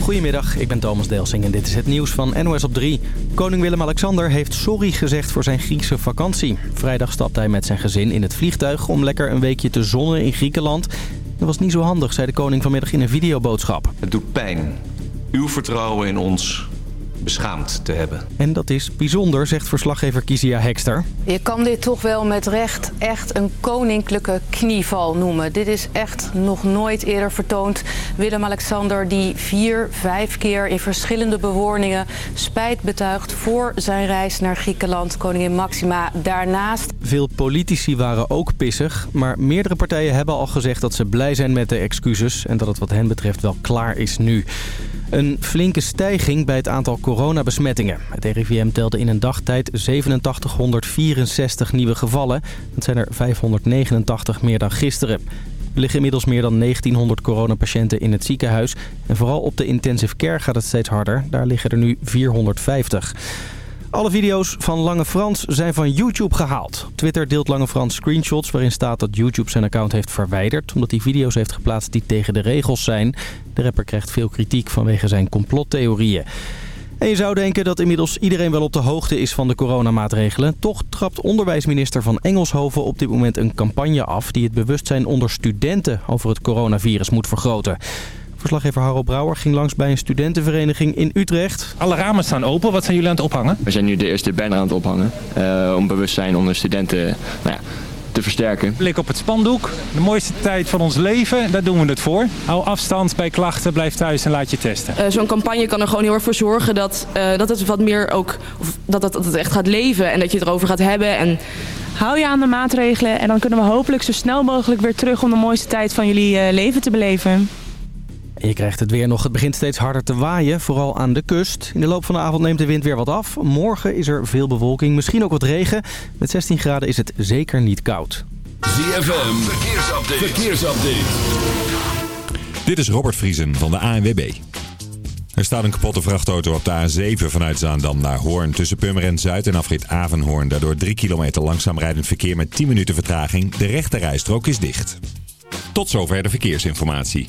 Goedemiddag, ik ben Thomas Delsing en dit is het nieuws van NOS op 3. Koning Willem-Alexander heeft sorry gezegd voor zijn Griekse vakantie. Vrijdag stapte hij met zijn gezin in het vliegtuig om lekker een weekje te zonnen in Griekenland. Dat was niet zo handig, zei de koning vanmiddag in een videoboodschap. Het doet pijn. Uw vertrouwen in ons beschaamd te hebben. En dat is bijzonder, zegt verslaggever Kizia Hekster. Je kan dit toch wel met recht echt een koninklijke knieval noemen. Dit is echt nog nooit eerder vertoond. Willem-Alexander die vier, vijf keer in verschillende bewoordingen spijt betuigt voor zijn reis naar Griekenland. Koningin Maxima daarnaast. Veel politici waren ook pissig, maar meerdere partijen hebben al gezegd dat ze blij zijn met de excuses en dat het wat hen betreft wel klaar is nu. Een flinke stijging bij het aantal coronabesmettingen. Het RIVM telde in een dagtijd 8764 nieuwe gevallen. Dat zijn er 589 meer dan gisteren. Er liggen inmiddels meer dan 1900 coronapatiënten in het ziekenhuis. En vooral op de intensive care gaat het steeds harder. Daar liggen er nu 450. Alle video's van Lange Frans zijn van YouTube gehaald. Twitter deelt Lange Frans screenshots waarin staat dat YouTube zijn account heeft verwijderd... omdat hij video's heeft geplaatst die tegen de regels zijn. De rapper krijgt veel kritiek vanwege zijn complottheorieën. En je zou denken dat inmiddels iedereen wel op de hoogte is van de coronamaatregelen. Toch trapt onderwijsminister van Engelshoven op dit moment een campagne af... die het bewustzijn onder studenten over het coronavirus moet vergroten. Verslaggever Harold Brouwer ging langs bij een studentenvereniging in Utrecht. Alle ramen staan open. Wat zijn jullie aan het ophangen? We zijn nu de eerste banner aan het ophangen. Uh, om bewustzijn onder studenten nou ja, te versterken. Blik op het spandoek. De mooiste tijd van ons leven. Daar doen we het voor. Hou afstand bij klachten. Blijf thuis en laat je testen. Uh, Zo'n campagne kan er gewoon heel erg voor zorgen dat, uh, dat het wat meer ook... Of dat, het, dat het echt gaat leven en dat je het erover gaat hebben. En hou je aan de maatregelen. En dan kunnen we hopelijk zo snel mogelijk weer terug om de mooiste tijd van jullie leven te beleven. Je krijgt het weer nog. Het begint steeds harder te waaien, vooral aan de kust. In de loop van de avond neemt de wind weer wat af. Morgen is er veel bewolking, misschien ook wat regen. Met 16 graden is het zeker niet koud. ZFM, verkeersupdate. verkeersupdate. Dit is Robert Vriesen van de ANWB. Er staat een kapotte vrachtauto op de A7 vanuit Zaandam naar Hoorn. Tussen Purmerend Zuid en afrit Avenhoorn. Daardoor 3 kilometer langzaam rijdend verkeer met 10 minuten vertraging. De rechte rijstrook is dicht. Tot zover de verkeersinformatie.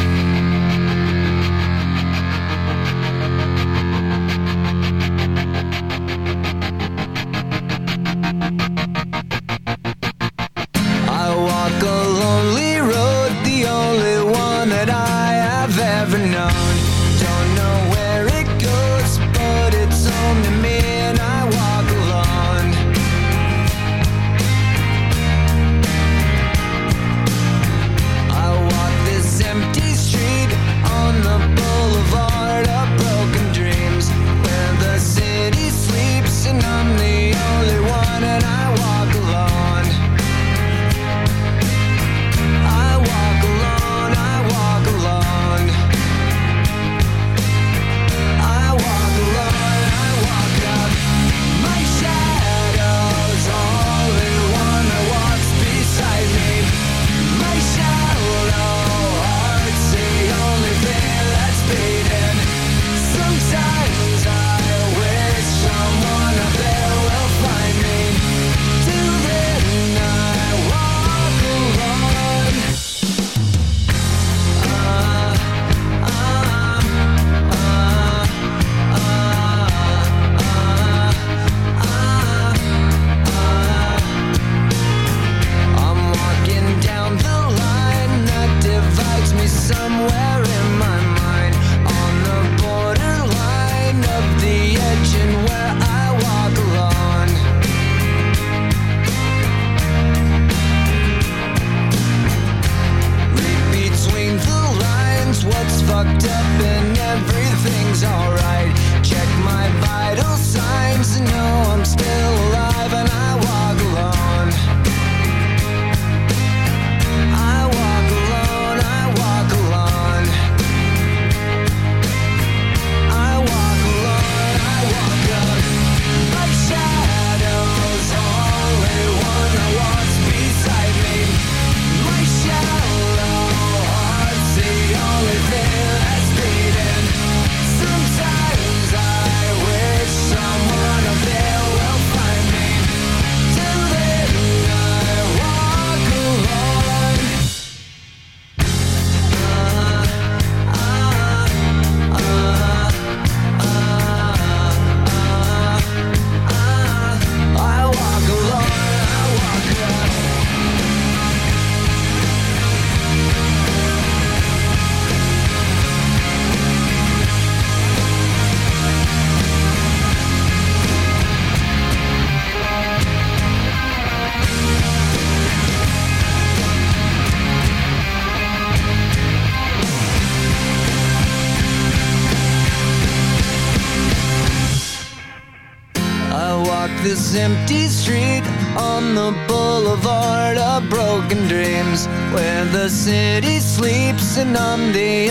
someday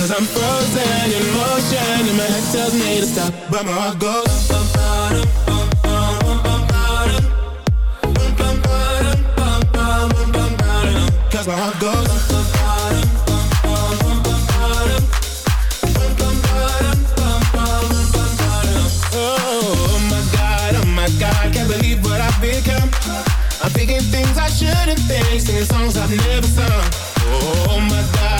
Cause I'm frozen in motion And my head tells me to stop But my heart goes Oh my God, oh my God Can't believe what I've become I'm thinking things I shouldn't think Singing songs I've never sung Oh my God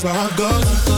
that's where I go.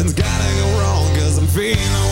Something's gotta go wrong Cause I'm feeling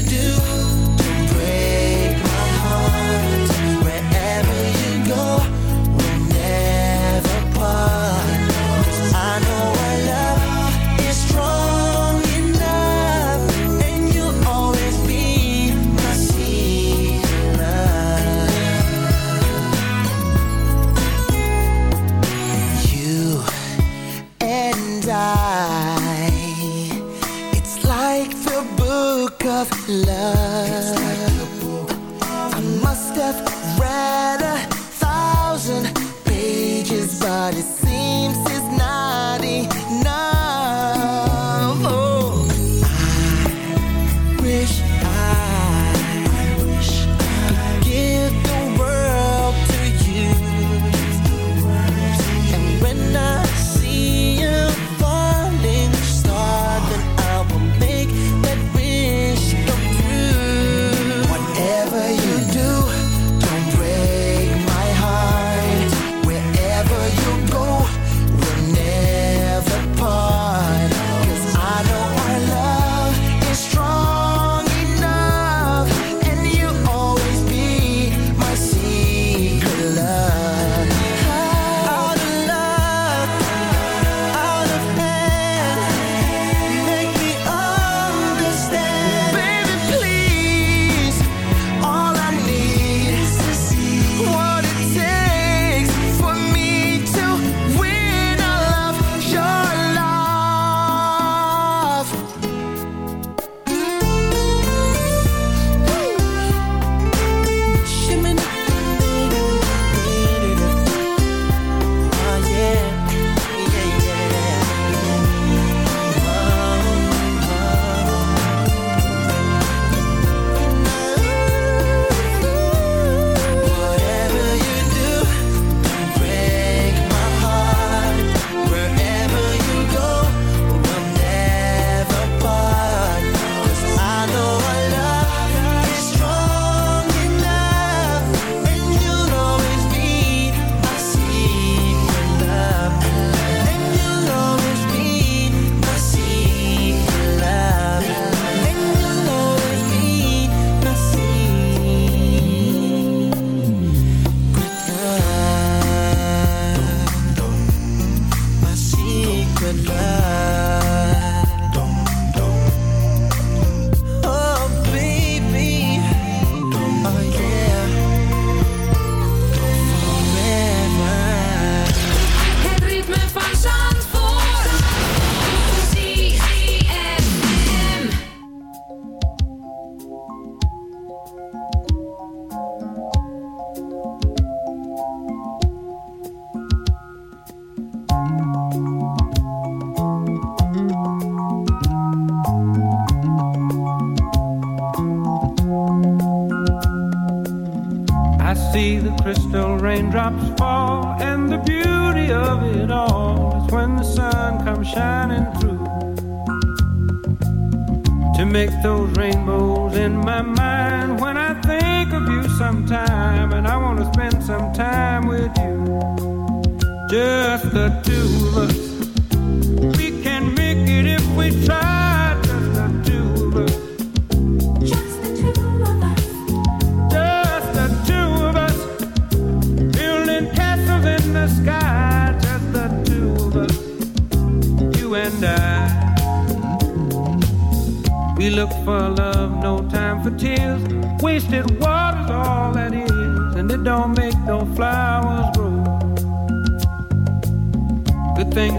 do,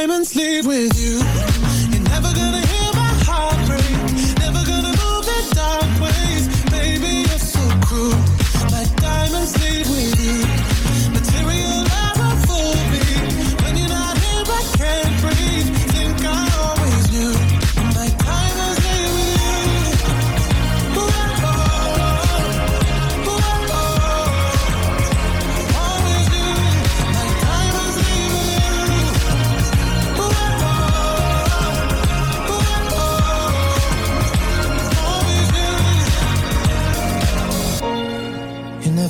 diamonds leave with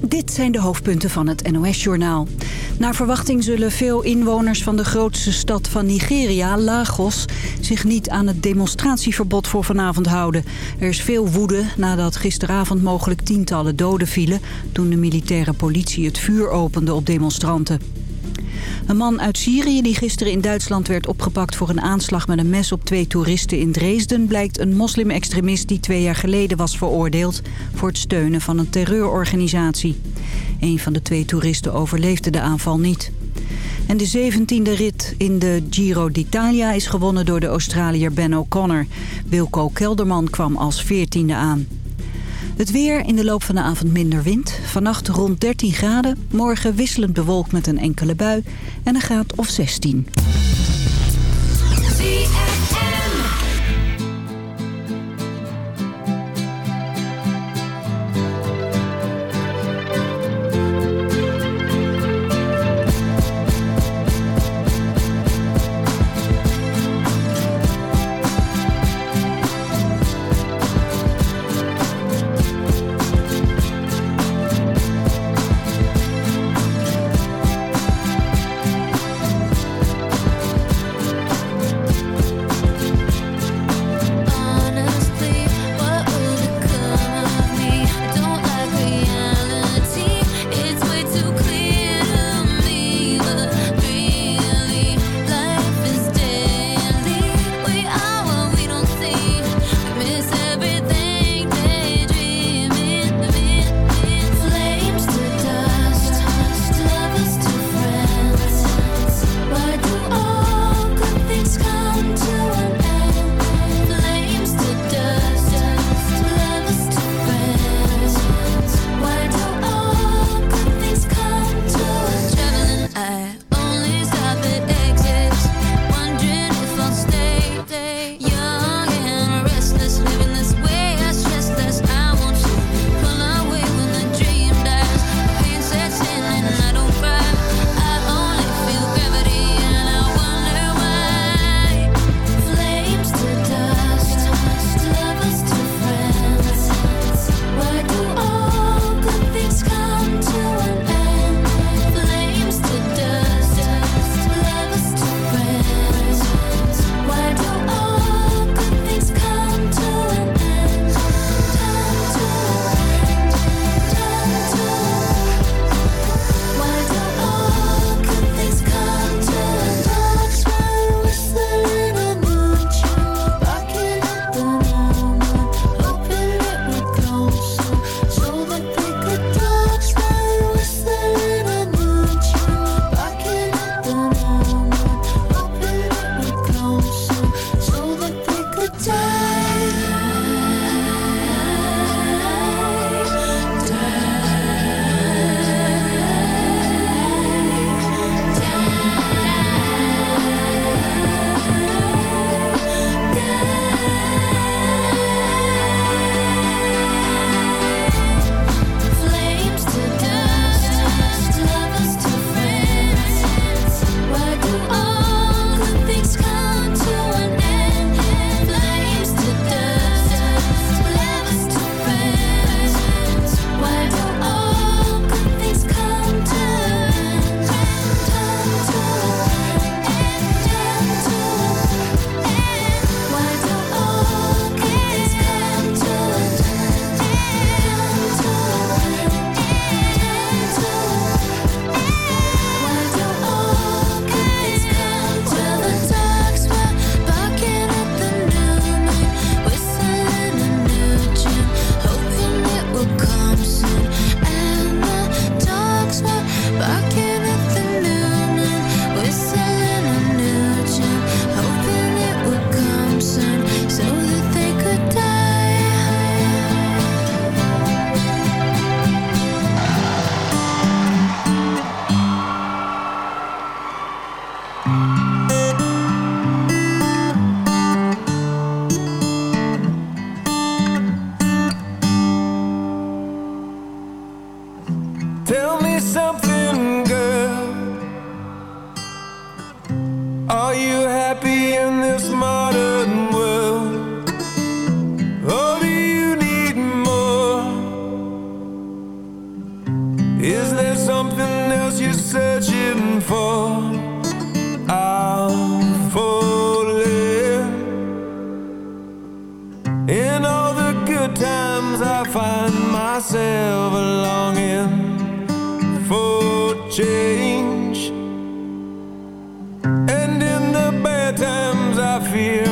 Dit zijn de hoofdpunten van het NOS-journaal. Naar verwachting zullen veel inwoners van de grootste stad van Nigeria, Lagos... zich niet aan het demonstratieverbod voor vanavond houden. Er is veel woede nadat gisteravond mogelijk tientallen doden vielen... toen de militaire politie het vuur opende op demonstranten. Een man uit Syrië die gisteren in Duitsland werd opgepakt voor een aanslag met een mes op twee toeristen in Dresden... blijkt een moslim-extremist die twee jaar geleden was veroordeeld voor het steunen van een terreurorganisatie. Een van de twee toeristen overleefde de aanval niet. En de 17e rit in de Giro d'Italia is gewonnen door de Australiër Ben O'Connor. Wilco Kelderman kwam als 14e aan. Het weer in de loop van de avond minder wind. Vannacht rond 13 graden. Morgen wisselend bewolkt met een enkele bui. En een graad of 16. find myself longing for change. And in the bad times, I feel.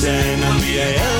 zijn dan wie jij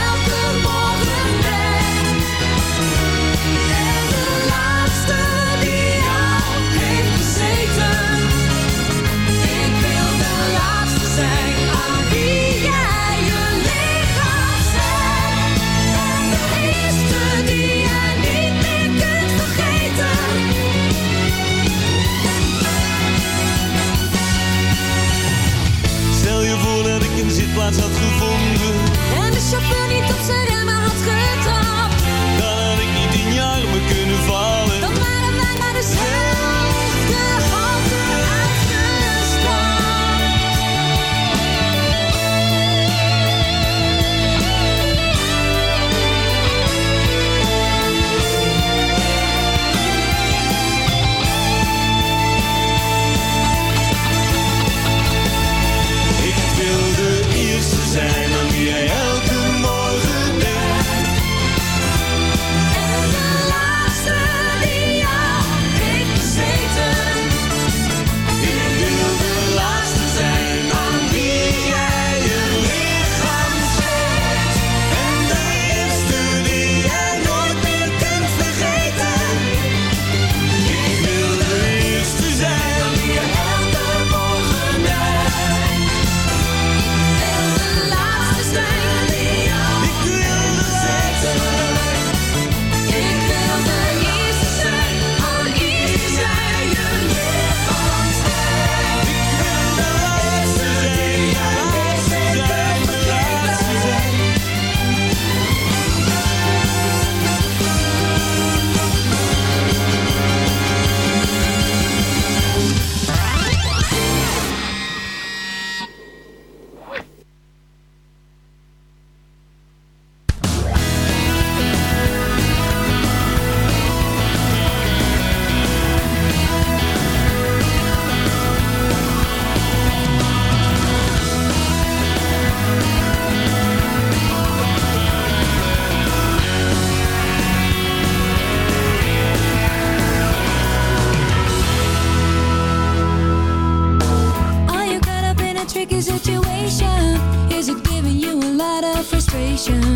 下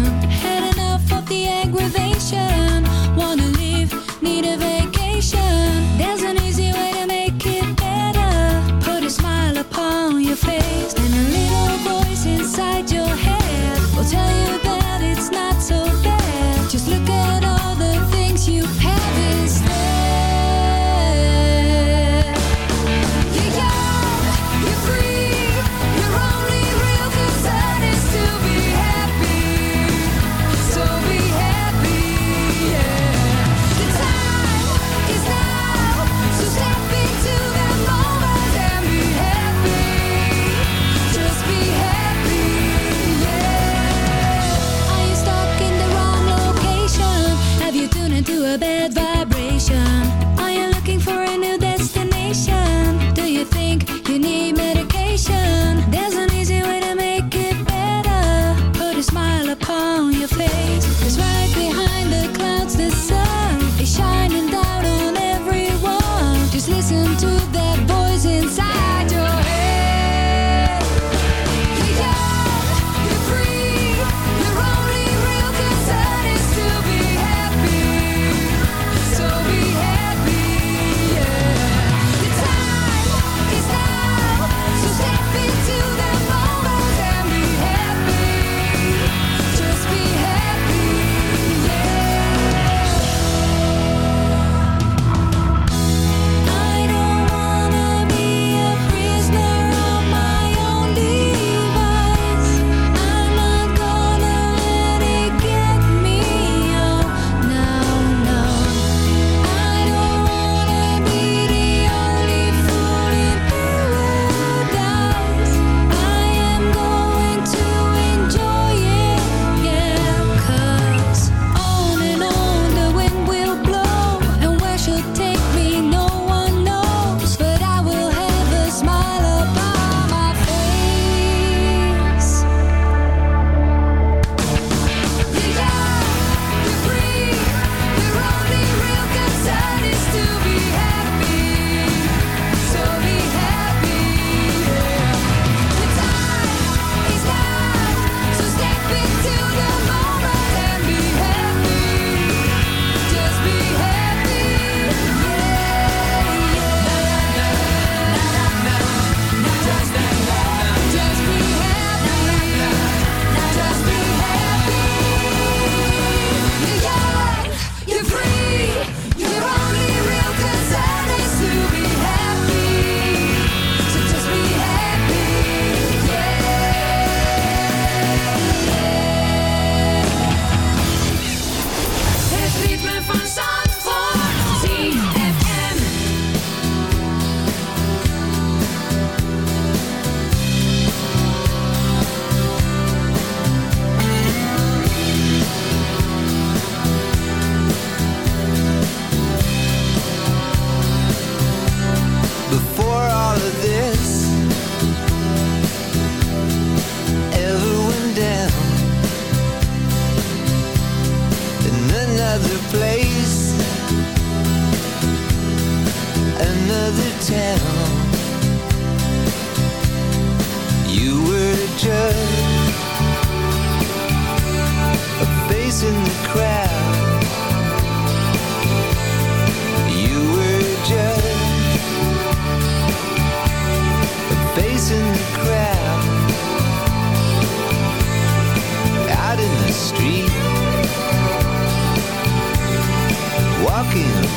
another place,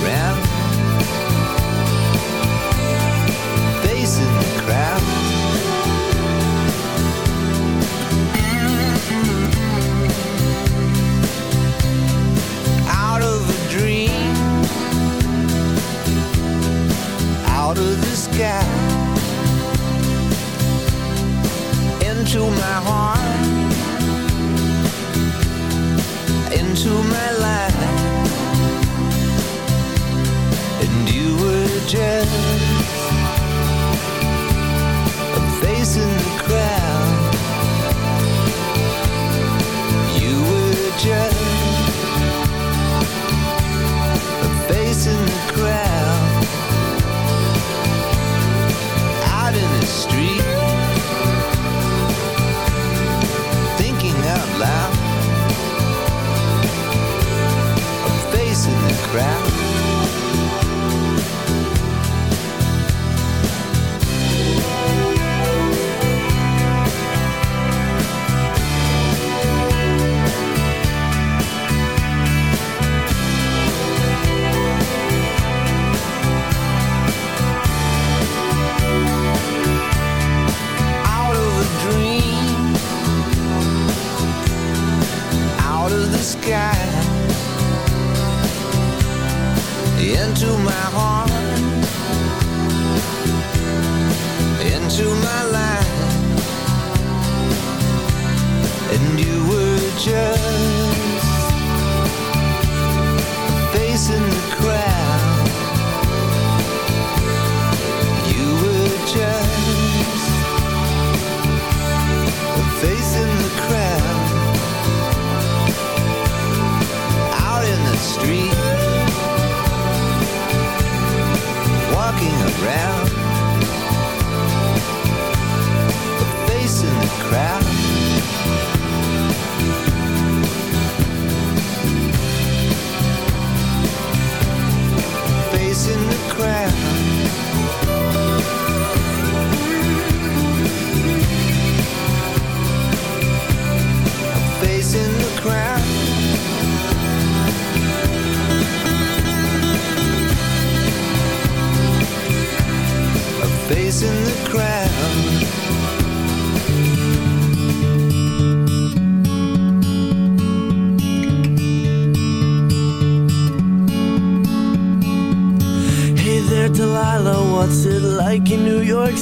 walking